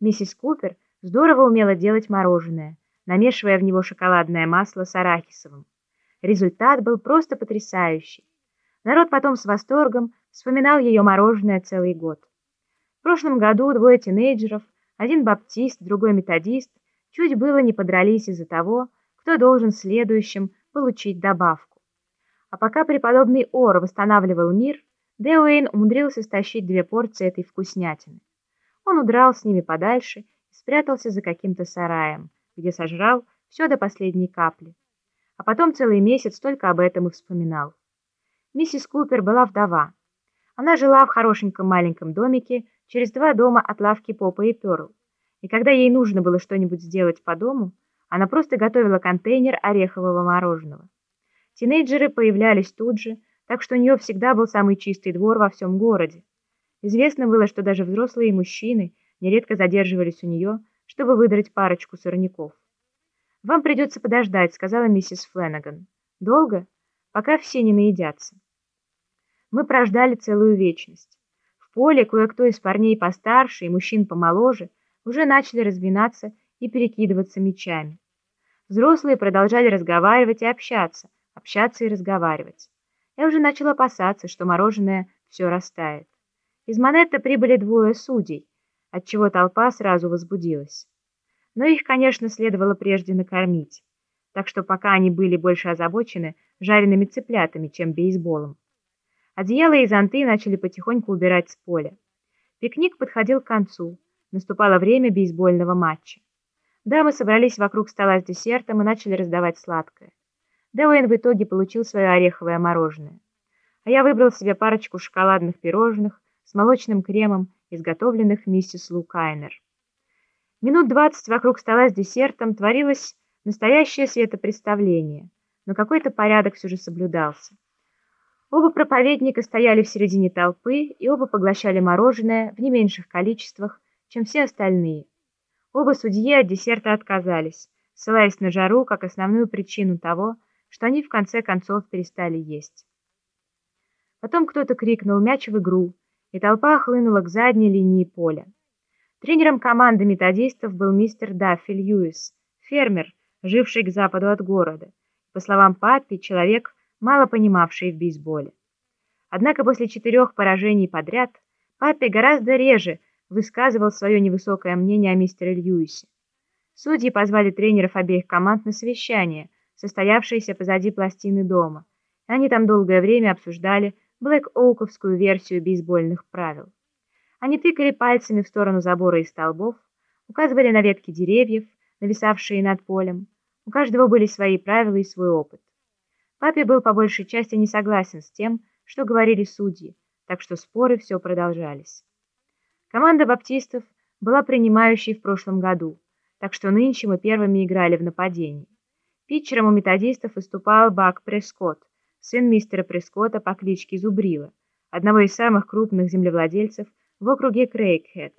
Миссис Купер здорово умела делать мороженое, намешивая в него шоколадное масло с арахисовым. Результат был просто потрясающий. Народ потом с восторгом вспоминал ее мороженое целый год. В прошлом году двое тинейджеров, один баптист, другой методист, чуть было не подрались из-за того, кто должен следующим получить добавку. А пока преподобный Ор восстанавливал мир, Деуэйн умудрился стащить две порции этой вкуснятины. Он удрал с ними подальше и спрятался за каким-то сараем, где сожрал все до последней капли. А потом целый месяц только об этом и вспоминал. Миссис Купер была вдова. Она жила в хорошеньком маленьком домике через два дома от лавки Попа и Перл. И когда ей нужно было что-нибудь сделать по дому, она просто готовила контейнер орехового мороженого. Тинейджеры появлялись тут же, так что у нее всегда был самый чистый двор во всем городе. Известно было, что даже взрослые мужчины нередко задерживались у нее, чтобы выдрать парочку сорняков. «Вам придется подождать», — сказала миссис Фленнеган. «Долго? Пока все не наедятся». Мы прождали целую вечность. В поле кое-кто из парней постарше и мужчин помоложе уже начали разминаться и перекидываться мечами. Взрослые продолжали разговаривать и общаться, общаться и разговаривать. Я уже начала опасаться, что мороженое все растает. Из Монетта прибыли двое судей, отчего толпа сразу возбудилась. Но их, конечно, следовало прежде накормить, так что пока они были больше озабочены жареными цыплятами, чем бейсболом. Одеяла и зонты начали потихоньку убирать с поля. Пикник подходил к концу, наступало время бейсбольного матча. Дамы собрались вокруг стола с десертом и начали раздавать сладкое. Дэуэн в итоге получил свое ореховое мороженое. А я выбрал себе парочку шоколадных пирожных с молочным кремом, изготовленных миссис Лукайнер. Минут двадцать вокруг стола с десертом творилось настоящее светопредставление, но какой-то порядок все же соблюдался. Оба проповедника стояли в середине толпы, и оба поглощали мороженое в не меньших количествах, чем все остальные. Оба судьи от десерта отказались, ссылаясь на жару как основную причину того, что они в конце концов перестали есть. Потом кто-то крикнул «Мяч в игру!», и толпа хлынула к задней линии поля. Тренером команды методистов был мистер Даффи Льюис, фермер, живший к западу от города. По словам папи, человек – мало понимавший в бейсболе. Однако после четырех поражений подряд Папе гораздо реже высказывал свое невысокое мнение о мистере Льюисе. Судьи позвали тренеров обеих команд на совещание, состоявшееся позади пластины дома. Они там долгое время обсуждали блэк-оуковскую версию бейсбольных правил. Они тыкали пальцами в сторону забора и столбов, указывали на ветки деревьев, нависавшие над полем. У каждого были свои правила и свой опыт. Папе был по большей части не согласен с тем, что говорили судьи, так что споры все продолжались. Команда баптистов была принимающей в прошлом году, так что нынче мы первыми играли в нападении. Питчером у методистов выступал Бак Прескотт, сын мистера Прескотта по кличке Зубрила, одного из самых крупных землевладельцев в округе Крейгхед.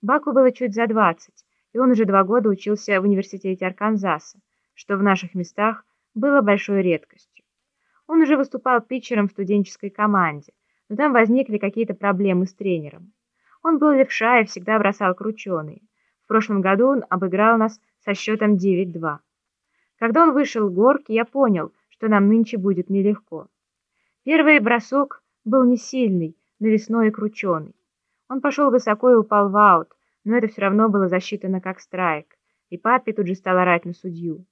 Баку было чуть за 20, и он уже два года учился в университете Арканзаса, что в наших местах было большой редкостью. Он уже выступал питчером в студенческой команде, но там возникли какие-то проблемы с тренером. Он был левша и всегда бросал крученые. В прошлом году он обыграл нас со счетом 9-2. Когда он вышел в горки, я понял, что нам нынче будет нелегко. Первый бросок был не сильный, навесной и крученый. Он пошел высоко и упал в аут, но это все равно было засчитано как страйк, и папе тут же стал орать на судью.